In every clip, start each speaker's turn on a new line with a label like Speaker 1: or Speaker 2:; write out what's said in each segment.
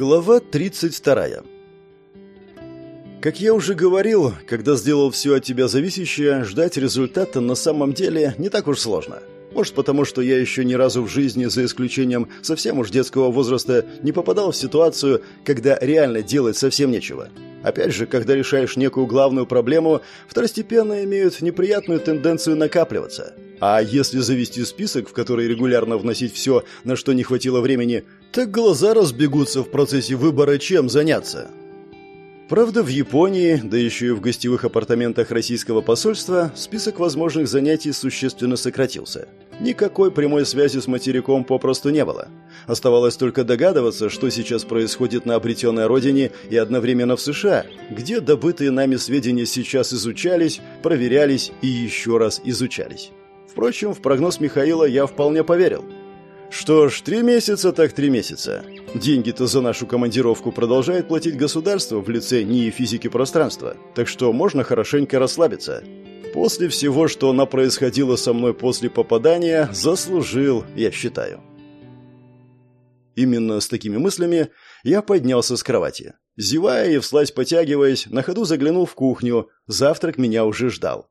Speaker 1: Глава 32. Как я уже говорил, когда сделал все от тебя зависящее, ждать результата на самом деле не так уж сложно. Может, потому что я еще ни разу в жизни, за исключением совсем уж детского возраста, не попадал в ситуацию, когда реально делать совсем нечего. Опять же, когда решаешь некую главную проблему, второстепенно имеют неприятную тенденцию накапливаться. А если завести список, в который регулярно вносить все, на что не хватило времени, так глаза разбегутся в процессе выбора, чем заняться. Правда, в Японии, да еще и в гостевых апартаментах российского посольства, список возможных занятий существенно сократился. Никакой прямой связи с материком попросту не было. Оставалось только догадываться, что сейчас происходит на обретенной родине и одновременно в США, где добытые нами сведения сейчас изучались, проверялись и еще раз изучались. Впрочем, в прогноз Михаила я вполне поверил – что ж, три месяца так три месяца. Деньги-то за нашу командировку продолжает платить государство в лице НИИ физики пространства, так что можно хорошенько расслабиться. После всего, что она происходило со мной после попадания, заслужил, я считаю. Именно с такими мыслями я поднялся с кровати. Зевая и вслазь потягиваясь, на ходу заглянул в кухню. Завтрак меня уже ждал.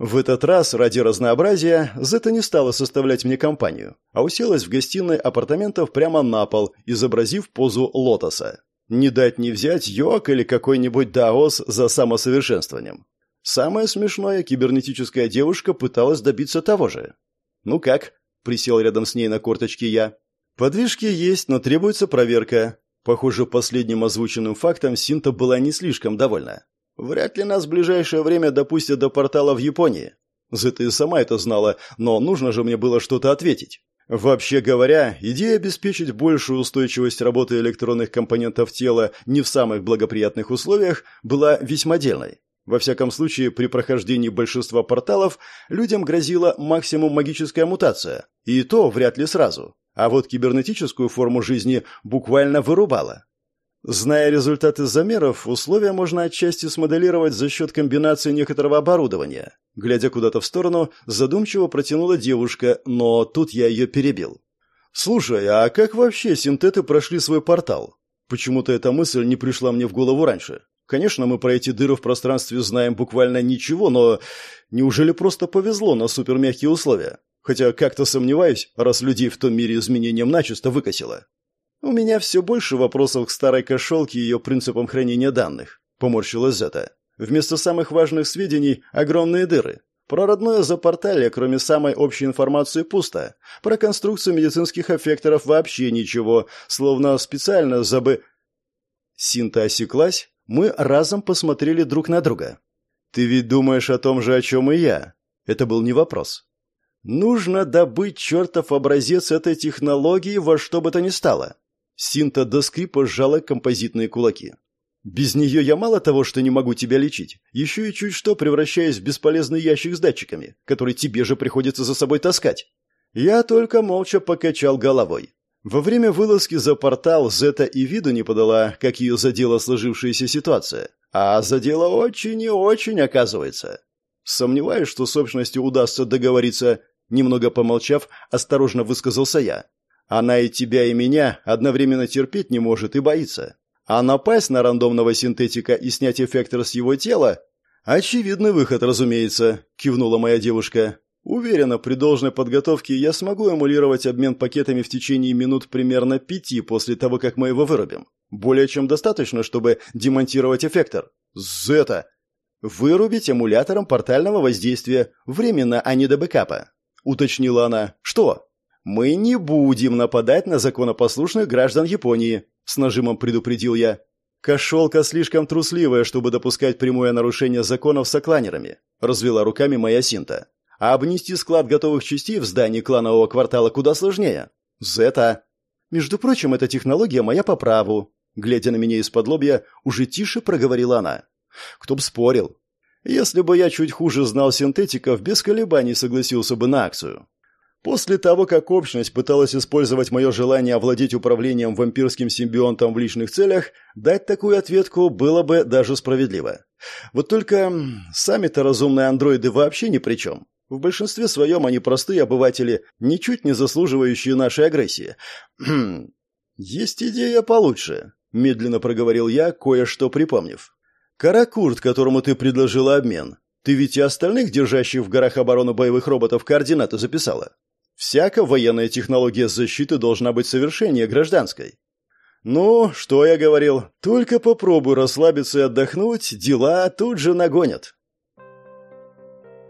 Speaker 1: В этот раз, ради разнообразия, Зета не стала составлять мне компанию, а уселась в гостиной апартаментов прямо на пол, изобразив позу лотоса. Не дать не взять йог или какой-нибудь даос за самосовершенствованием. Самое смешное, кибернетическая девушка пыталась добиться того же. «Ну как?» – присел рядом с ней на корточке я. «Подвижки есть, но требуется проверка». Похоже, последним озвученным фактом Синта была не слишком довольна. Вряд ли нас в ближайшее время допустят до портала в Японии. Зыта и сама это знала, но нужно же мне было что-то ответить. Вообще говоря, идея обеспечить большую устойчивость работы электронных компонентов тела не в самых благоприятных условиях была весьма дельной. Во всяком случае, при прохождении большинства порталов людям грозила максимум магическая мутация, и то вряд ли сразу. А вот кибернетическую форму жизни буквально вырубала. Зная результаты замеров, условия можно отчасти смоделировать за счет комбинации некоторого оборудования. Глядя куда-то в сторону, задумчиво протянула девушка, но тут я ее перебил. «Слушай, а как вообще синтеты прошли свой портал? Почему-то эта мысль не пришла мне в голову раньше. Конечно, мы про эти дыры в пространстве знаем буквально ничего, но неужели просто повезло на супермягкие условия? Хотя как-то сомневаюсь, раз людей в том мире изменением начисто выкосило. «У меня все больше вопросов к старой кошелке и ее принципам хранения данных», — поморщилась Зета. «Вместо самых важных сведений — огромные дыры. Про родное запорталье, кроме самой общей информации, пусто. Про конструкцию медицинских эффекторов вообще ничего, словно специально забы...» Синта осеклась, мы разом посмотрели друг на друга. «Ты ведь думаешь о том же, о чем и я?» Это был не вопрос. «Нужно добыть чертов образец этой технологии во что бы то ни стало. Синта до скрипа сжала композитные кулаки. «Без нее я мало того, что не могу тебя лечить, еще и чуть что превращаюсь в бесполезный ящик с датчиками, который тебе же приходится за собой таскать». Я только молча покачал головой. Во время вылазки за портал Зета и виду не подала, как ее задела сложившаяся ситуация. А задела очень и очень, оказывается. Сомневаюсь, что с общностью удастся договориться. Немного помолчав, осторожно высказался я. Она и тебя, и меня одновременно терпеть не может и боится. А напасть на рандомного синтетика и снять эффектор с его тела – очевидный выход, разумеется, кивнула моя девушка. Уверена, при должной подготовке я смогу эмулировать обмен пакетами в течение минут примерно пяти после того, как мы его вырубим. Более чем достаточно, чтобы демонтировать эффектор. Зета! Вырубить эмулятором портального воздействия, временно, а не до бэкапа. Уточнила она. Что? «Мы не будем нападать на законопослушных граждан Японии», — с нажимом предупредил я. «Кошелка слишком трусливая, чтобы допускать прямое нарушение законов с окланерами», — развела руками моя синта. «А обнести склад готовых частей в здании кланового квартала куда сложнее». «Зета». «Между прочим, эта технология моя по праву», — глядя на меня из-под лобья, уже тише проговорила она. «Кто б спорил. Если бы я чуть хуже знал синтетиков, без колебаний согласился бы на акцию. После того, как общность пыталась использовать мое желание овладеть управлением вампирским симбионтом в личных целях, дать такую ответку было бы даже справедливо. Вот только сами-то разумные андроиды вообще ни при чем. В большинстве своем они простые обыватели, ничуть не заслуживающие нашей агрессии. Есть идея получше. медленно проговорил я, кое-что припомнив. «Каракурт, которому ты предложила обмен, ты ведь и остальных, держащих в горах оборону боевых роботов, координаты записала? Всякая военная технология защиты должна быть совершеннее гражданской. Ну, что я говорил, только попробуй расслабиться и отдохнуть, дела тут же нагонят.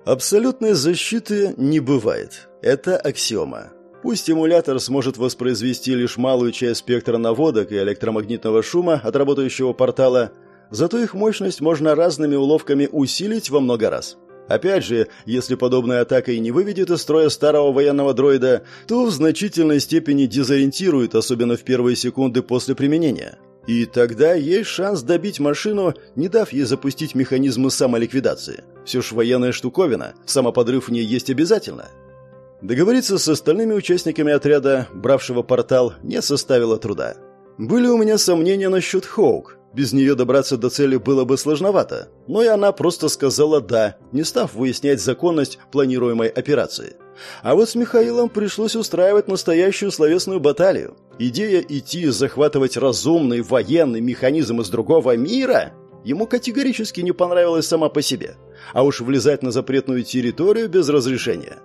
Speaker 1: Абсолютной защиты не бывает. Это аксиома. Пусть эмулятор сможет воспроизвести лишь малую часть спектра наводок и электромагнитного шума от работающего портала, зато их мощность можно разными уловками усилить во много раз. Опять же, если подобная атака и не выведет из строя старого военного дроида, то в значительной степени дезориентирует, особенно в первые секунды после применения. И тогда есть шанс добить машину, не дав ей запустить механизмы самоликвидации. Все ж военная штуковина, самоподрыв в ней есть обязательно. Договориться с остальными участниками отряда, бравшего портал, не составило труда. Были у меня сомнения насчет Хоук, без нее добраться до цели было бы сложновато, но и она просто сказала «да», не став выяснять законность планируемой операции. А вот с Михаилом пришлось устраивать настоящую словесную баталию. Идея идти захватывать разумный военный механизм из другого мира ему категорически не понравилась сама по себе. А уж влезать на запретную территорию без разрешения.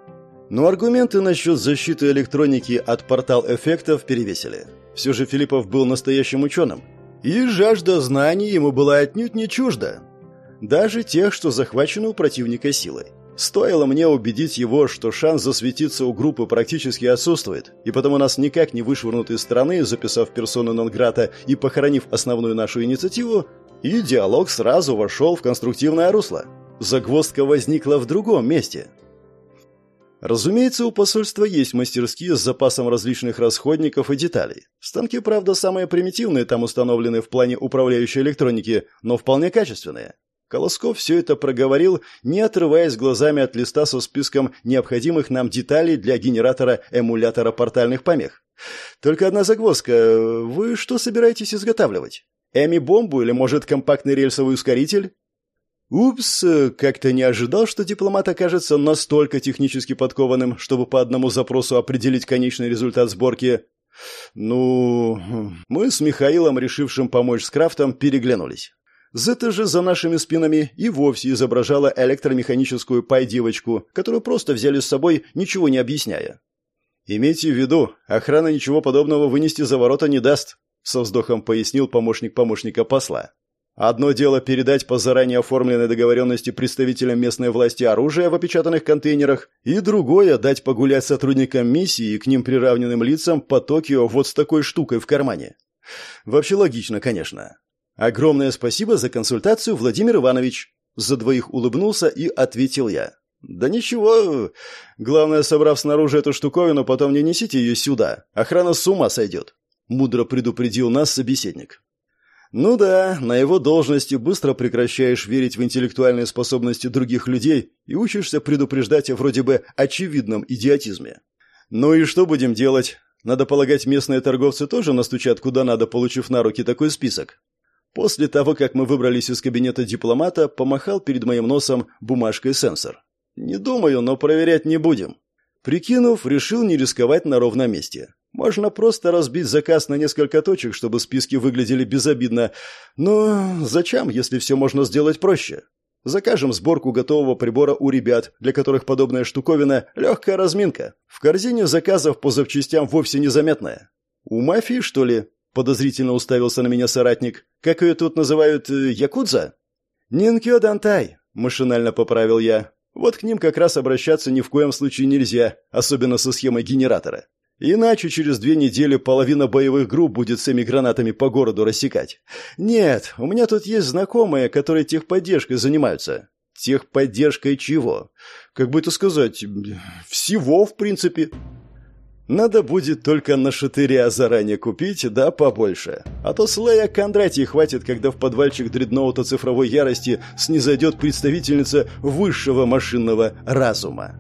Speaker 1: Но аргументы насчет защиты электроники от портал-эффектов перевесили. Все же Филиппов был настоящим ученым и жажда знаний ему была отнюдь не чужда. Даже тех, что захвачены у противника силой. Стоило мне убедить его, что шанс засветиться у группы практически отсутствует, и потому нас никак не вышвырнут из страны, записав персону Нонграта и похоронив основную нашу инициативу, и диалог сразу вошел в конструктивное русло. Загвоздка возникла в другом месте – Разумеется, у посольства есть мастерские с запасом различных расходников и деталей. Станки, правда, самые примитивные там установлены в плане управляющей электроники, но вполне качественные. Колосков все это проговорил, не отрываясь глазами от листа со списком необходимых нам деталей для генератора эмулятора портальных помех. Только одна загвоздка. Вы что собираетесь изготавливать? Эми-бомбу или, может, компактный рельсовый ускоритель? Упс, как-то не ожидал, что дипломат окажется настолько технически подкованным, чтобы по одному запросу определить конечный результат сборки. Ну, мы с Михаилом, решившим помочь с крафтом, переглянулись. Зета же за нашими спинами и вовсе изображала электромеханическую пай-девочку, которую просто взяли с собой, ничего не объясняя. «Имейте в виду, охрана ничего подобного вынести за ворота не даст», со вздохом пояснил помощник помощника посла. Одно дело передать по заранее оформленной договоренности представителям местной власти оружие в опечатанных контейнерах, и другое – дать погулять сотрудникам миссии и к ним приравненным лицам по Токио вот с такой штукой в кармане. Вообще логично, конечно. Огромное спасибо за консультацию, Владимир Иванович. За двоих улыбнулся и ответил я. Да ничего. Главное, собрав снаружи эту штуковину, потом не несите ее сюда. Охрана с ума сойдет. Мудро предупредил нас собеседник. Ну да, на его должности быстро прекращаешь верить в интеллектуальные способности других людей и учишься предупреждать о вроде бы очевидном идиотизме. Ну и что будем делать? Надо полагать, местные торговцы тоже настучат куда надо, получив на руки такой список. После того, как мы выбрались из кабинета дипломата, помахал перед моим носом бумажкой сенсор. Не думаю, но проверять не будем. Прикинув, решил не рисковать на ровном месте. Можно просто разбить заказ на несколько точек, чтобы списки выглядели безобидно. Но зачем, если все можно сделать проще? Закажем сборку готового прибора у ребят, для которых подобная штуковина – легкая разминка. В корзине заказов по запчастям вовсе незаметная. У мафии, что ли? Подозрительно уставился на меня соратник. Как ее тут называют, э, якудза? Нинкё Дантай, машинально поправил я. Вот к ним как раз обращаться ни в коем случае нельзя, особенно со схемой генератора. Иначе через две недели половина боевых групп будет с гранатами по городу рассекать. Нет, у меня тут есть знакомые, которые техподдержкой занимаются. Техподдержкой чего? Как бы это сказать, всего, в принципе. Надо будет только на шатыря заранее купить, да побольше. А то слоя Кондратий хватит, когда в подвальчик дредноута цифровой ярости снизойдет представительница высшего машинного разума.